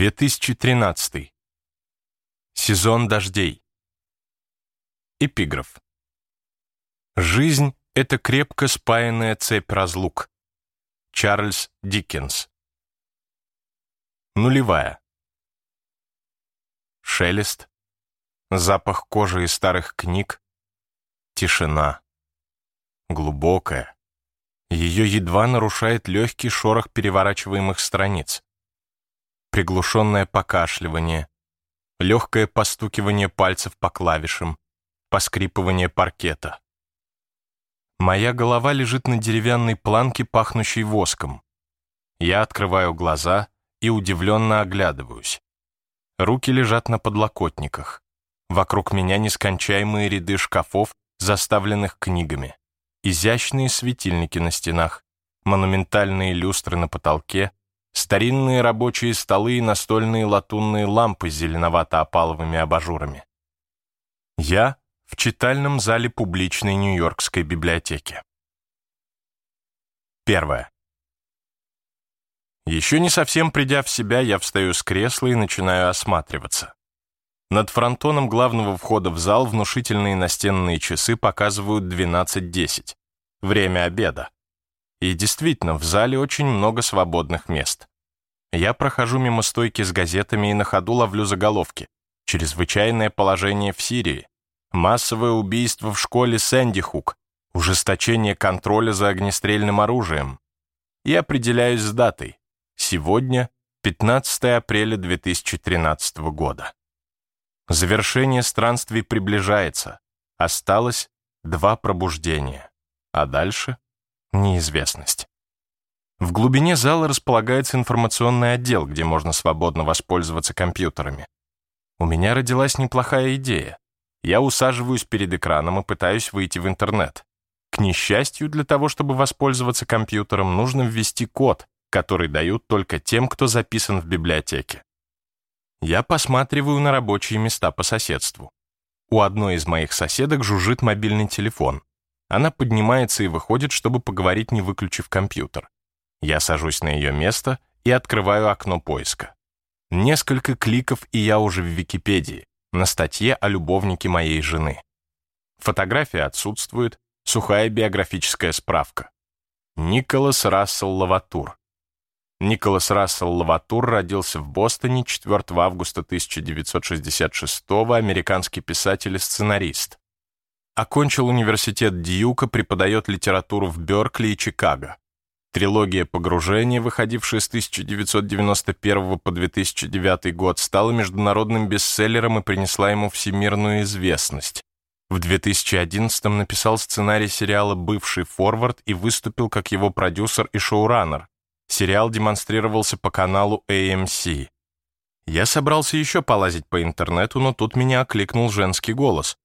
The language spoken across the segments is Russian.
2013. Сезон дождей. Эпиграф. Жизнь — это крепко спаянная цепь разлук. Чарльз Диккенс. Нулевая. Шелест. Запах кожи и старых книг. Тишина. Глубокая. Ее едва нарушает легкий шорох переворачиваемых страниц приглушенное покашливание, легкое постукивание пальцев по клавишам, поскрипывание паркета. Моя голова лежит на деревянной планке, пахнущей воском. Я открываю глаза и удивленно оглядываюсь. Руки лежат на подлокотниках. Вокруг меня нескончаемые ряды шкафов, заставленных книгами. Изящные светильники на стенах, монументальные люстры на потолке, старинные рабочие столы и настольные латунные лампы с зеленовато-опаловыми абажурами. Я в читальном зале публичной Нью-Йоркской библиотеки. Первое. Еще не совсем придя в себя, я встаю с кресла и начинаю осматриваться. Над фронтоном главного входа в зал внушительные настенные часы показывают 12.10. Время обеда. И действительно, в зале очень много свободных мест. Я прохожу мимо стойки с газетами и на ходу ловлю заголовки. Чрезвычайное положение в Сирии. Массовое убийство в школе Сэнди Хук. Ужесточение контроля за огнестрельным оружием. И определяюсь с датой. Сегодня 15 апреля 2013 года. Завершение странствий приближается. Осталось два пробуждения. А дальше неизвестность. В глубине зала располагается информационный отдел, где можно свободно воспользоваться компьютерами. У меня родилась неплохая идея. Я усаживаюсь перед экраном и пытаюсь выйти в интернет. К несчастью, для того, чтобы воспользоваться компьютером, нужно ввести код, который дают только тем, кто записан в библиотеке. Я посматриваю на рабочие места по соседству. У одной из моих соседок жужжит мобильный телефон. Она поднимается и выходит, чтобы поговорить, не выключив компьютер. Я сажусь на ее место и открываю окно поиска. Несколько кликов, и я уже в Википедии, на статье о любовнике моей жены. Фотография отсутствует, сухая биографическая справка. Николас Рассел Лаватур. Николас Рассел Лаватур родился в Бостоне 4 августа 1966 американский писатель и сценарист. Окончил университет Дьюка, преподает литературу в Беркли и Чикаго. Трилогия «Погружение», выходившая с 1991 по 2009 год, стала международным бестселлером и принесла ему всемирную известность. В 2011 написал сценарий сериала «Бывший форвард» и выступил как его продюсер и шоураннер. Сериал демонстрировался по каналу AMC. Я собрался еще полазить по интернету, но тут меня окликнул женский голос.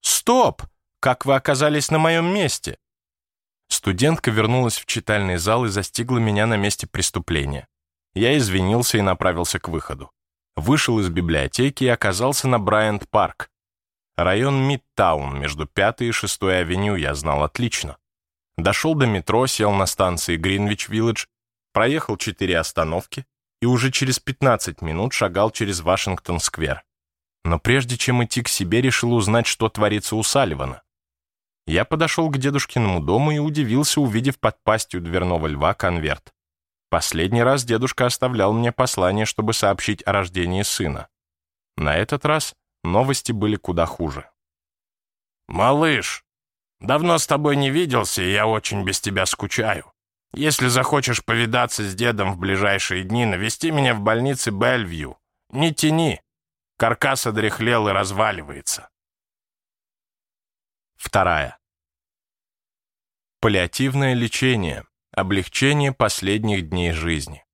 «Стоп! Как вы оказались на моем месте?» Студентка вернулась в читальный зал и застигла меня на месте преступления. Я извинился и направился к выходу. Вышел из библиотеки и оказался на Брайант-парк. Район Мидтаун между 5 и 6 авеню я знал отлично. Дошел до метро, сел на станции Гринвич-Виллидж, проехал четыре остановки и уже через 15 минут шагал через Вашингтон-сквер. Но прежде чем идти к себе, решил узнать, что творится у Салливана. Я подошел к дедушкиному дому и удивился, увидев под пастью дверного льва конверт. Последний раз дедушка оставлял мне послание, чтобы сообщить о рождении сына. На этот раз новости были куда хуже. «Малыш, давно с тобой не виделся, и я очень без тебя скучаю. Если захочешь повидаться с дедом в ближайшие дни, навести меня в больнице Бельвью. Не тяни, Каркас одряхлел и разваливается. Вторая. Паллиативное лечение. Облегчение последних дней жизни.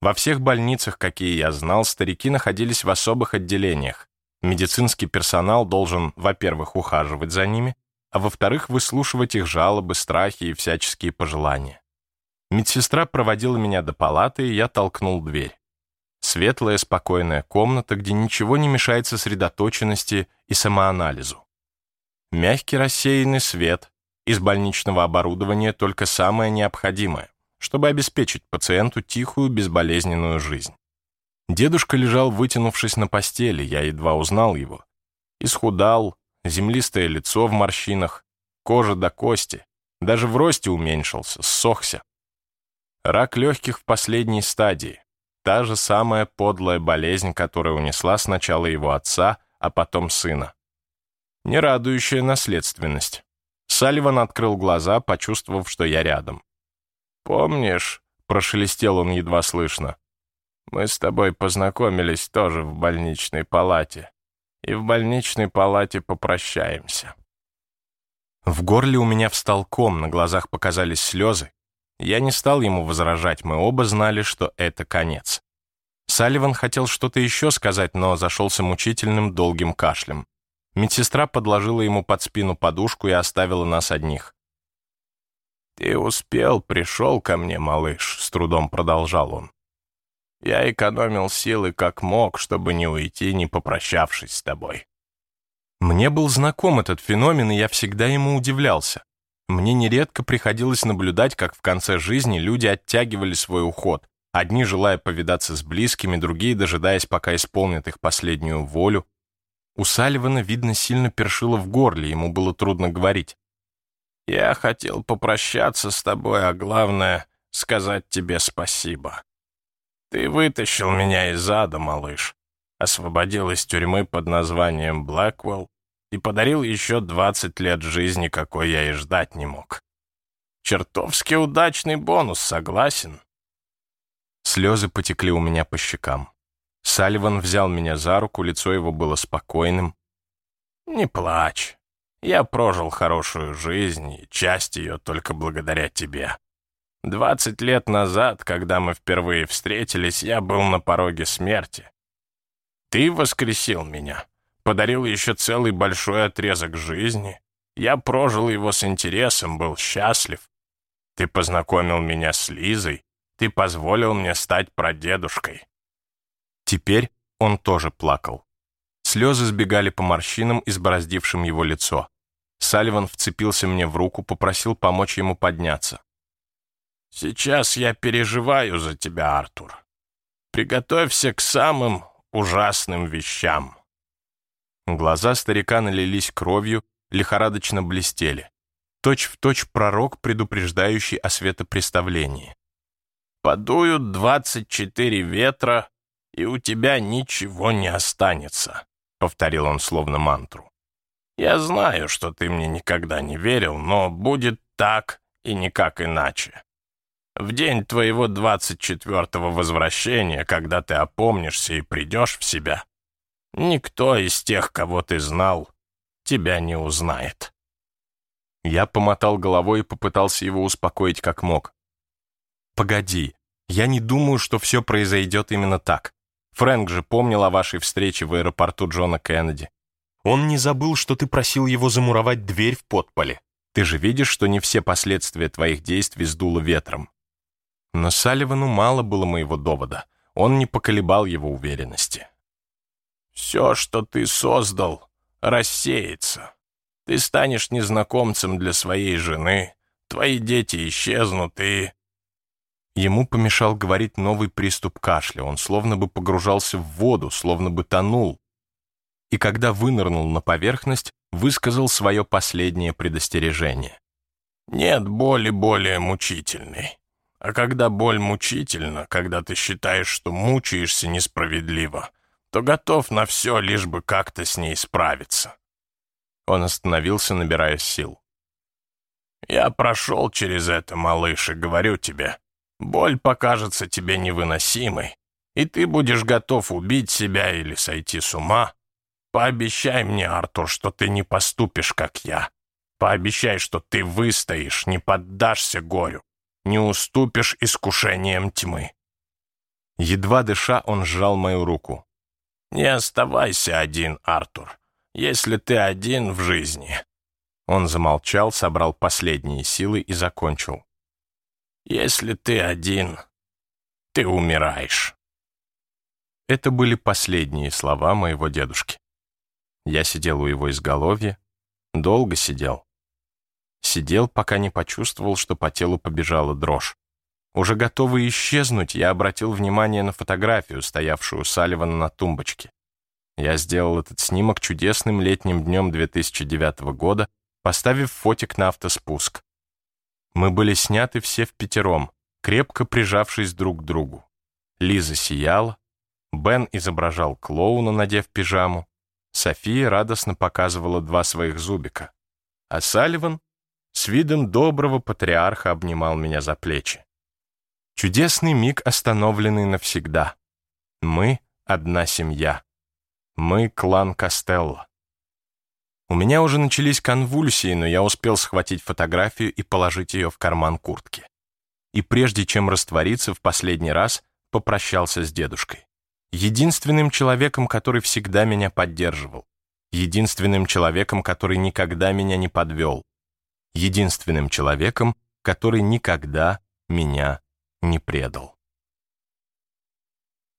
Во всех больницах, какие я знал, старики находились в особых отделениях. Медицинский персонал должен, во-первых, ухаживать за ними, а во-вторых, выслушивать их жалобы, страхи и всяческие пожелания. Медсестра проводила меня до палаты, и я толкнул дверь. Светлая, спокойная комната, где ничего не мешает сосредоточенности и самоанализу. Мягкий рассеянный свет, из больничного оборудования только самое необходимое, чтобы обеспечить пациенту тихую, безболезненную жизнь. Дедушка лежал, вытянувшись на постели, я едва узнал его. Исхудал, землистое лицо в морщинах, кожа до кости, даже в росте уменьшился, ссохся. Рак легких в последней стадии. Та же самая подлая болезнь, которая унесла сначала его отца, а потом сына. Нерадующая наследственность. Салливан открыл глаза, почувствовав, что я рядом. «Помнишь?» — прошелестел он едва слышно. «Мы с тобой познакомились тоже в больничной палате. И в больничной палате попрощаемся». В горле у меня встал ком, на глазах показались слезы, я не стал ему возражать, мы оба знали, что это конец. Салливан хотел что-то еще сказать, но зашелся мучительным долгим кашлем. Медсестра подложила ему под спину подушку и оставила нас одних. «Ты успел, пришел ко мне, малыш», — с трудом продолжал он. «Я экономил силы как мог, чтобы не уйти, не попрощавшись с тобой». Мне был знаком этот феномен, и я всегда ему удивлялся. Мне нередко приходилось наблюдать, как в конце жизни люди оттягивали свой уход, одни желая повидаться с близкими, другие дожидаясь, пока исполнят их последнюю волю. У Салливана, видно, сильно першило в горле, ему было трудно говорить. «Я хотел попрощаться с тобой, а главное — сказать тебе спасибо. Ты вытащил меня из ада, малыш, освободил из тюрьмы под названием Блэквелл, и подарил еще 20 лет жизни, какой я и ждать не мог. Чертовски удачный бонус, согласен. Слезы потекли у меня по щекам. Салливан взял меня за руку, лицо его было спокойным. «Не плачь. Я прожил хорошую жизнь, и часть ее только благодаря тебе. Двадцать лет назад, когда мы впервые встретились, я был на пороге смерти. Ты воскресил меня подарил еще целый большой отрезок жизни. Я прожил его с интересом, был счастлив. Ты познакомил меня с Лизой, ты позволил мне стать прадедушкой». Теперь он тоже плакал. Слезы сбегали по морщинам, избороздившим его лицо. Салливан вцепился мне в руку, попросил помочь ему подняться. «Сейчас я переживаю за тебя, Артур. Приготовься к самым ужасным вещам». Глаза старика налились кровью, лихорадочно блестели. Точь в точь пророк, предупреждающий о светопреставлении. «Подуют двадцать четыре ветра, и у тебя ничего не останется», — повторил он словно мантру. «Я знаю, что ты мне никогда не верил, но будет так и никак иначе. В день твоего двадцать четвертого возвращения, когда ты опомнишься и придешь в себя, Никто из тех, кого ты знал, тебя не узнает». Я помотал головой и попытался его успокоить как мог. «Погоди, я не думаю, что все произойдет именно так. Фрэнк же помнил о вашей встрече в аэропорту Джона Кеннеди. Он не забыл, что ты просил его замуровать дверь в подполе. Ты же видишь, что не все последствия твоих действий сдуло ветром». Но Салливану мало было моего довода. Он не поколебал его уверенности. Все, что ты создал, рассеется. Ты станешь незнакомцем для своей жены, твои дети исчезнут и...» Ему помешал говорить новый приступ кашля. Он словно бы погружался в воду, словно бы тонул. И когда вынырнул на поверхность, высказал свое последнее предостережение. «Нет боли более мучительной. А когда боль мучительна, когда ты считаешь, что мучаешься несправедливо, то готов на все, лишь бы как-то с ней справиться. Он остановился, набирая сил. «Я прошел через это, малыш, и говорю тебе, боль покажется тебе невыносимой, и ты будешь готов убить себя или сойти с ума. Пообещай мне, Артур, что ты не поступишь, как я. Пообещай, что ты выстоишь, не поддашься горю, не уступишь искушениям тьмы». Едва дыша, он сжал мою руку. «Не оставайся один, Артур, если ты один в жизни». Он замолчал, собрал последние силы и закончил. «Если ты один, ты умираешь». Это были последние слова моего дедушки. Я сидел у его изголовья, долго сидел. Сидел, пока не почувствовал, что по телу побежала дрожь. Уже готовый исчезнуть, я обратил внимание на фотографию, стоявшую у Салливана на тумбочке. Я сделал этот снимок чудесным летним днем 2009 года, поставив фотик на автоспуск. Мы были сняты все в пятером, крепко прижавшись друг к другу. Лиза сияла, Бен изображал клоуна, надев пижаму, София радостно показывала два своих зубика, а Салливан с видом доброго патриарха обнимал меня за плечи. Чудесный миг, остановленный навсегда. Мы — одна семья. Мы — клан Костелло. У меня уже начались конвульсии, но я успел схватить фотографию и положить ее в карман куртки. И прежде чем раствориться в последний раз, попрощался с дедушкой. Единственным человеком, который всегда меня поддерживал. Единственным человеком, который никогда меня не подвел. Единственным человеком, который никогда меня не предал.